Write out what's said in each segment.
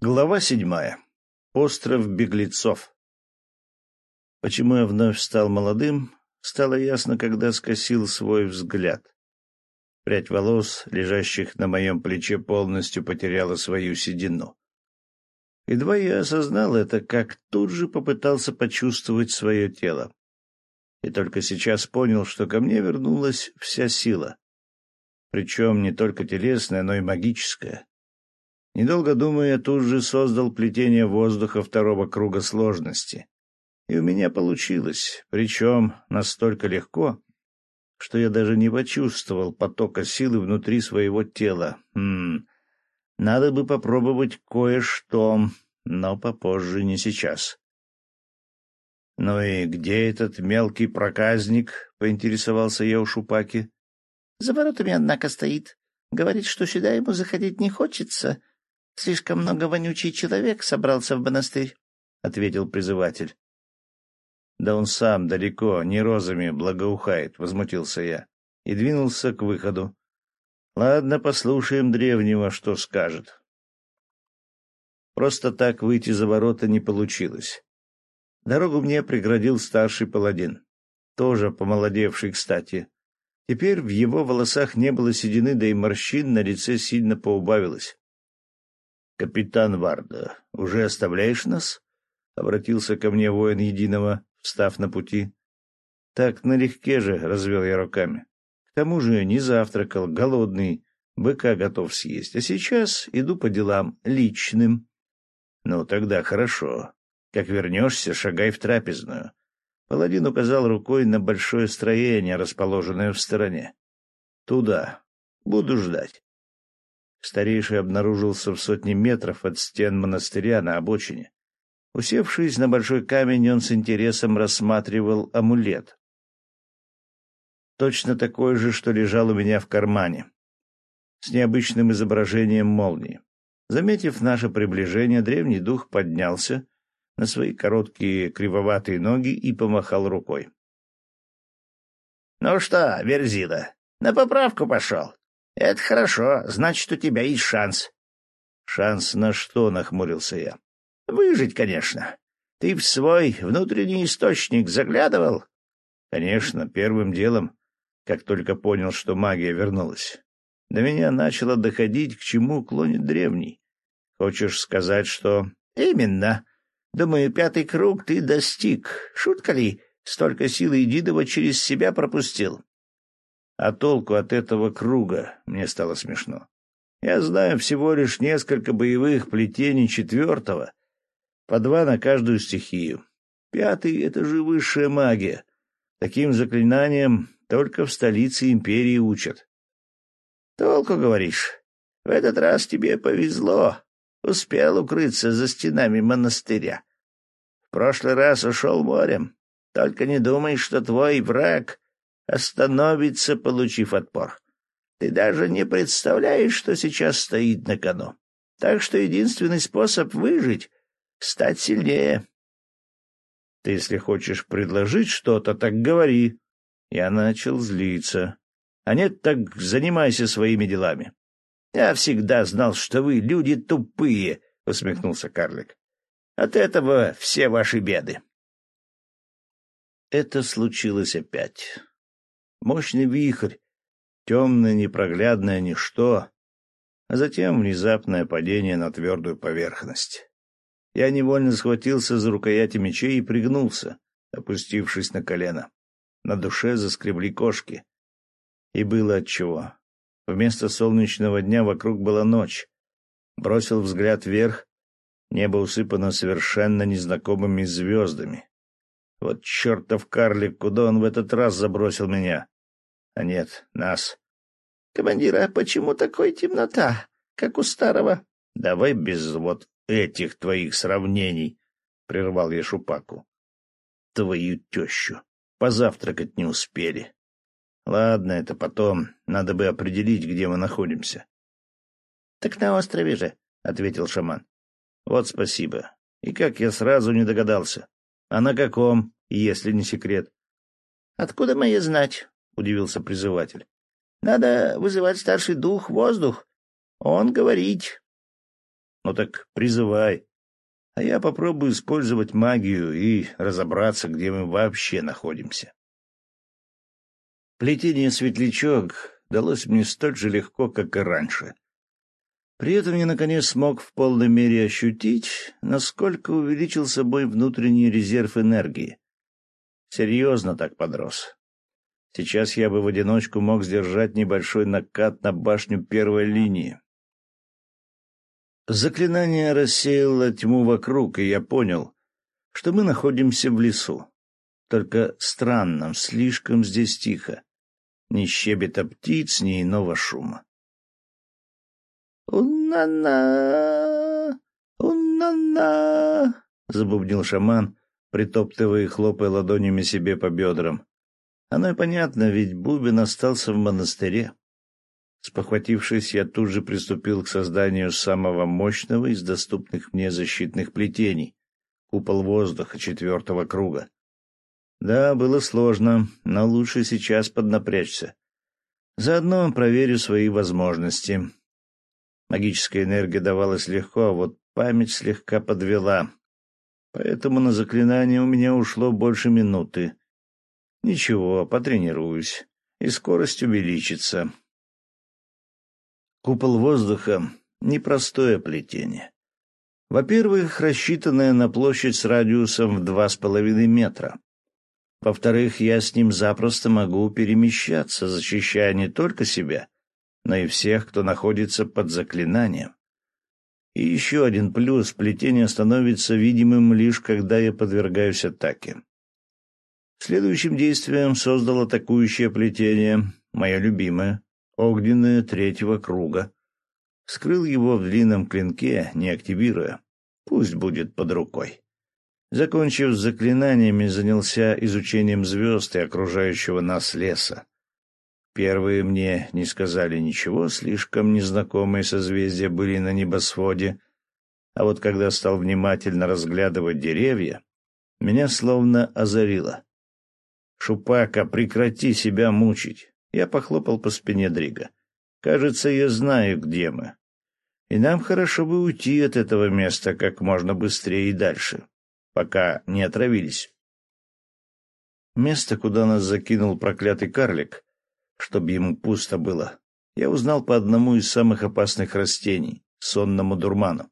Глава седьмая. Остров беглецов. Почему я вновь стал молодым, стало ясно, когда скосил свой взгляд. Прядь волос, лежащих на моем плече, полностью потеряла свою седину. Едва я осознал это, как тут же попытался почувствовать свое тело. И только сейчас понял, что ко мне вернулась вся сила. Причем не только телесная, но и магическая. Недолго думая, тут же создал плетение воздуха второго круга сложности. И у меня получилось, причем настолько легко, что я даже не почувствовал потока силы внутри своего тела. Хм, надо бы попробовать кое-что, но попозже, не сейчас. — Ну и где этот мелкий проказник? — поинтересовался я у Шупаки. — За воротами, однако, стоит. Говорит, что сюда ему заходить не хочется, Слишком много вонючий человек собрался в монастырь, — ответил призыватель. — Да он сам далеко, не розами благоухает, — возмутился я и двинулся к выходу. — Ладно, послушаем древнего, что скажет. Просто так выйти за ворота не получилось. Дорогу мне преградил старший паладин, тоже помолодевший, кстати. Теперь в его волосах не было седины, да и морщин на лице сильно поубавилось. «Капитан Варда, уже оставляешь нас?» — обратился ко мне воин Единого, встав на пути. «Так налегке же», — развел я руками. «К тому же не завтракал, голодный, быка готов съесть, а сейчас иду по делам личным». «Ну, тогда хорошо. Как вернешься, шагай в трапезную». Паладин указал рукой на большое строение, расположенное в стороне. «Туда. Буду ждать». Старейший обнаружился в сотне метров от стен монастыря на обочине. Усевшись на большой камень, он с интересом рассматривал амулет. Точно такой же, что лежал у меня в кармане, с необычным изображением молнии. Заметив наше приближение, древний дух поднялся на свои короткие кривоватые ноги и помахал рукой. — Ну что, Верзила, на поправку пошел. — Это хорошо, значит, у тебя есть шанс. — Шанс на что? — нахмурился я. — Выжить, конечно. Ты в свой внутренний источник заглядывал? — Конечно, первым делом, как только понял, что магия вернулась. До меня начало доходить, к чему клонит древний. Хочешь сказать, что... — Именно. Думаю, пятый круг ты достиг. Шутка ли? Столько силы единого через себя пропустил. А толку от этого круга мне стало смешно. Я знаю всего лишь несколько боевых плетений четвертого, по два на каждую стихию. Пятый — это же высшая магия. Таким заклинанием только в столице империи учат. — Толку, говоришь? В этот раз тебе повезло. Успел укрыться за стенами монастыря. В прошлый раз ушел морем. Только не думай, что твой враг остановится, получив отпор. Ты даже не представляешь, что сейчас стоит на кону. Так что единственный способ выжить — стать сильнее. Ты, если хочешь предложить что-то, так говори. Я начал злиться. А нет, так занимайся своими делами. Я всегда знал, что вы люди тупые, — усмехнулся карлик. От этого все ваши беды. Это случилось опять. Мощный вихрь, темное непроглядное ничто, а затем внезапное падение на твердую поверхность. Я невольно схватился за рукояти мечей и пригнулся, опустившись на колено. На душе заскребли кошки. И было отчего. Вместо солнечного дня вокруг была ночь. Бросил взгляд вверх, небо усыпано совершенно незнакомыми звездами. Вот чертов карлик, куда он в этот раз забросил меня? А нет, нас. Командир, а почему такой темнота, как у старого? Давай без вот этих твоих сравнений, — прервал я Шупаку. Твою тещу. Позавтракать не успели. Ладно, это потом. Надо бы определить, где мы находимся. — Так на острове же, — ответил шаман. — Вот спасибо. И как я сразу не догадался. А на каком, если не секрет? — Откуда мне знать? — удивился призыватель. — Надо вызывать старший дух воздух. Он говорить. — Ну так призывай. А я попробую использовать магию и разобраться, где мы вообще находимся. Плетение светлячок далось мне столь же легко, как и раньше. При этом я, наконец, смог в полной мере ощутить, насколько увеличился мой внутренний резерв энергии. Серьезно так подрос. Сейчас я бы в одиночку мог сдержать небольшой накат на башню первой линии. Заклинание рассеяло тьму вокруг, и я понял, что мы находимся в лесу. Только странно, слишком здесь тихо. Ни щебета птиц, ни иного шума. «У-на-на! У-на-на!» — забубнил шаман, притоптывая и хлопая ладонями себе по бедрам. Оно и понятно, ведь бубен остался в монастыре. Спохватившись, я тут же приступил к созданию самого мощного из доступных мне защитных плетений — купол воздуха четвертого круга. Да, было сложно, но лучше сейчас поднапрячься. Заодно проверю свои возможности. Магическая энергия давалась легко, а вот память слегка подвела. Поэтому на заклинание у меня ушло больше минуты. Ничего, потренируюсь, и скорость увеличится. Купол воздуха — непростое плетение. Во-первых, рассчитанное на площадь с радиусом в два с половиной метра. Во-вторых, я с ним запросто могу перемещаться, защищая не только себя, но и всех, кто находится под заклинанием. И еще один плюс — плетение становится видимым лишь когда я подвергаюсь атаке. Следующим действием создал атакующее плетение, мое любимое, огненное третьего круга. Скрыл его в длинном клинке, не активируя. Пусть будет под рукой. Закончив с заклинаниями, занялся изучением звезд и окружающего нас леса. Первые мне не сказали ничего, слишком незнакомые созвездия были на небосводе, а вот когда стал внимательно разглядывать деревья, меня словно озарило. «Шупака, прекрати себя мучить!» Я похлопал по спине Дрига. «Кажется, я знаю, где мы. И нам хорошо бы уйти от этого места как можно быстрее и дальше» пока не отравились. Место, куда нас закинул проклятый карлик, чтобы ему пусто было, я узнал по одному из самых опасных растений — сонному дурману.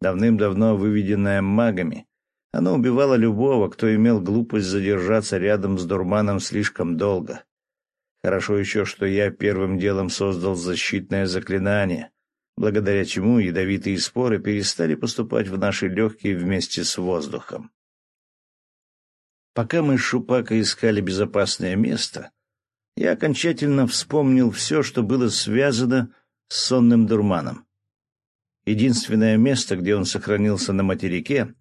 Давным-давно выведенное магами, оно убивало любого, кто имел глупость задержаться рядом с дурманом слишком долго. Хорошо еще, что я первым делом создал защитное заклинание, благодаря чему ядовитые споры перестали поступать в наши легкие вместе с воздухом. Пока мы с Шупакой искали безопасное место, я окончательно вспомнил все, что было связано с сонным дурманом. Единственное место, где он сохранился на материке,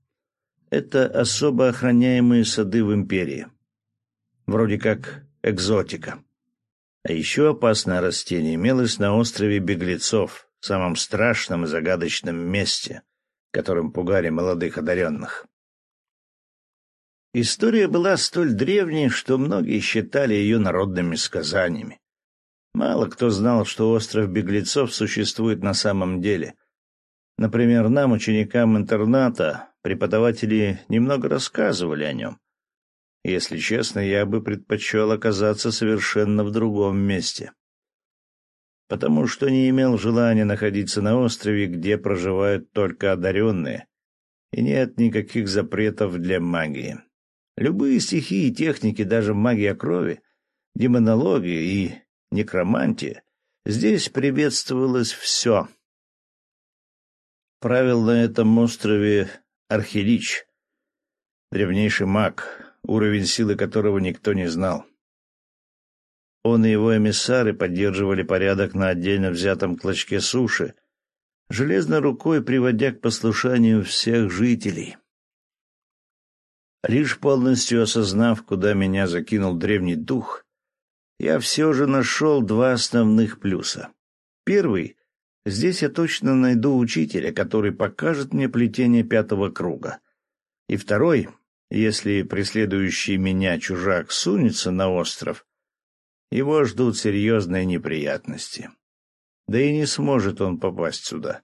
это особо охраняемые сады в империи. Вроде как экзотика. А еще опасное растение имелось на острове Беглецов, самом страшном и загадочном месте, которым пугали молодых одаренных. История была столь древней, что многие считали ее народными сказаниями. Мало кто знал, что остров беглецов существует на самом деле. Например, нам, ученикам интерната, преподаватели немного рассказывали о нем. Если честно, я бы предпочел оказаться совершенно в другом месте потому что не имел желания находиться на острове, где проживают только одаренные, и нет никаких запретов для магии. Любые стихии и техники, даже магия крови, демонология и некромантия, здесь приветствовалось все. Правил на этом острове Архилич, древнейший маг, уровень силы которого никто не знал. Он и его эмиссары поддерживали порядок на отдельно взятом клочке суши, железной рукой приводя к послушанию всех жителей. Лишь полностью осознав, куда меня закинул древний дух, я все же нашел два основных плюса. Первый — здесь я точно найду учителя, который покажет мне плетение пятого круга. И второй — если преследующий меня чужак сунется на остров — его ждут серьезные неприятности. Да и не сможет он попасть сюда.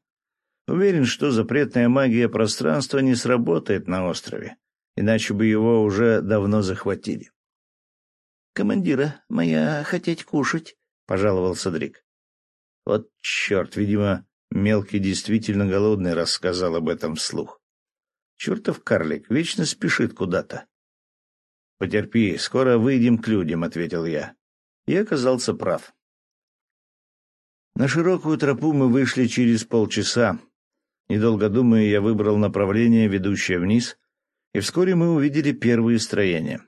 Уверен, что запретная магия пространства не сработает на острове, иначе бы его уже давно захватили. «Командира, моя хотеть кушать», — пожаловался Дрик. Вот черт, видимо, мелкий действительно голодный рассказал об этом вслух. Чертов карлик вечно спешит куда-то. «Потерпи, скоро выйдем к людям», — ответил я. И оказался прав. На широкую тропу мы вышли через полчаса. Недолго думая, я выбрал направление, ведущее вниз, и вскоре мы увидели первые строения.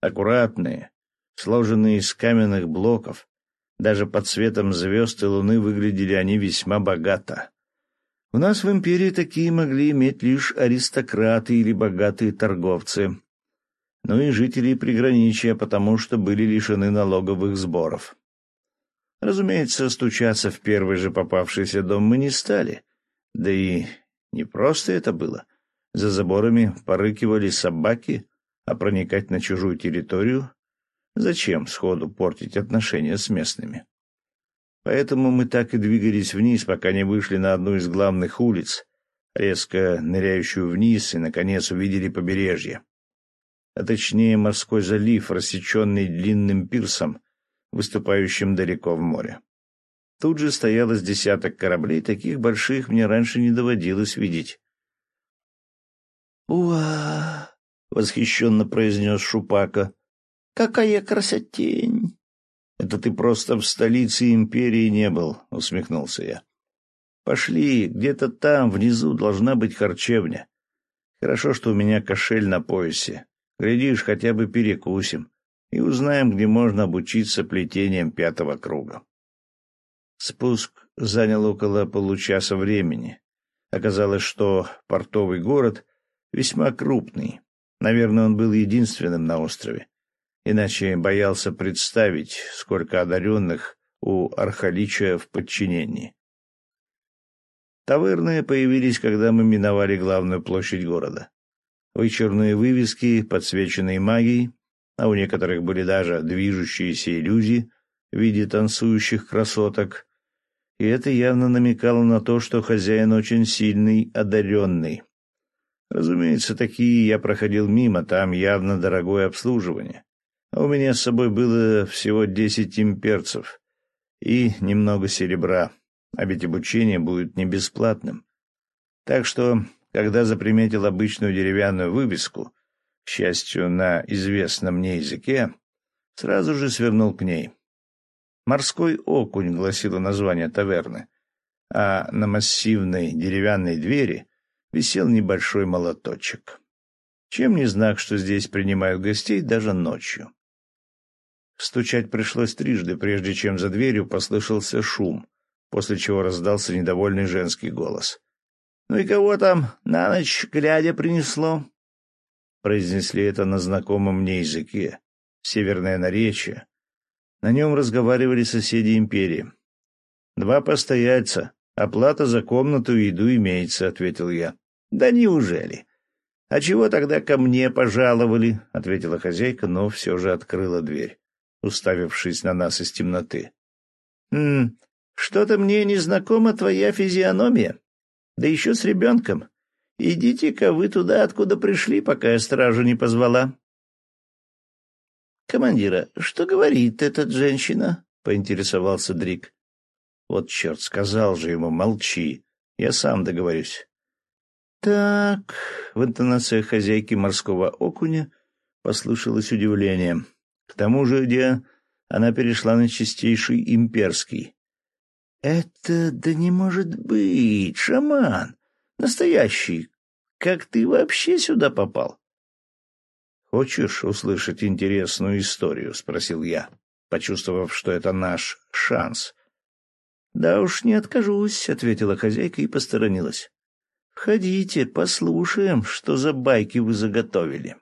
Аккуратные, сложенные из каменных блоков. Даже под светом звезд и луны выглядели они весьма богато. У нас в империи такие могли иметь лишь аристократы или богатые торговцы, ну и жители приграничья, потому что были лишены налоговых сборов. Разумеется, стучаться в первый же попавшийся дом мы не стали. Да и не просто это было. За заборами порыкивали собаки, а проникать на чужую территорию зачем сходу портить отношения с местными? Поэтому мы так и двигались вниз, пока не вышли на одну из главных улиц, резко ныряющую вниз, и, наконец, увидели побережье. А точнее, морской залив, рассеченный длинным пирсом, выступающим далеко в море. Тут же стояло с десяток кораблей, таких больших мне раньше не доводилось видеть. «Уа!» — восхищенно произнес Шупака. «Какая красотень!» «Это ты просто в столице империи не был», — усмехнулся я. «Пошли, где-то там, внизу, должна быть харчевня. Хорошо, что у меня кошель на поясе. Глядишь, хотя бы перекусим и узнаем, где можно обучиться плетением пятого круга. Спуск занял около получаса времени. Оказалось, что портовый город весьма крупный. Наверное, он был единственным на острове. Иначе боялся представить, сколько одаренных у Архалича в подчинении. Таверны появились, когда мы миновали главную площадь города. Вычурные вывески, подсвеченные магией, а у некоторых были даже движущиеся иллюзии в виде танцующих красоток, и это явно намекало на то, что хозяин очень сильный, одаренный. Разумеется, такие я проходил мимо, там явно дорогое обслуживание. А у меня с собой было всего десять имперцев и немного серебра, а ведь обучение будет не бесплатным. Так что, когда заприметил обычную деревянную вывеску — к счастью, на известном мне языке, сразу же свернул к ней. «Морской окунь» гласило название таверны, а на массивной деревянной двери висел небольшой молоточек. Чем не знак, что здесь принимают гостей даже ночью. Стучать пришлось трижды, прежде чем за дверью послышался шум, после чего раздался недовольный женский голос. «Ну и кого там на ночь глядя принесло?» произнесли это на знакомом мне языке, северное наречие. На нем разговаривали соседи империи. «Два постояльца. Оплата за комнату и еду имеется», — ответил я. «Да неужели?» «А чего тогда ко мне пожаловали?» — ответила хозяйка, но все же открыла дверь, уставившись на нас из темноты. «Хм, что-то мне незнакома твоя физиономия. Да еще с ребенком. Идите-ка вы туда, откуда пришли, пока я стражу не позвала. — Командира, что говорит эта женщина? — поинтересовался Дрик. — Вот черт, сказал же ему, молчи, я сам договорюсь. — Так, — в интонациях хозяйки морского окуня послышалось удивление. К тому же, где она перешла на чистейший имперский. — Это да не может быть, шаман! Настоящий. Как ты вообще сюда попал? Хочешь услышать интересную историю? спросил я, почувствовав, что это наш шанс. Да уж не откажусь, ответила хозяйка и посторонилась. Входите, послушаем, что за байки вы заготовили.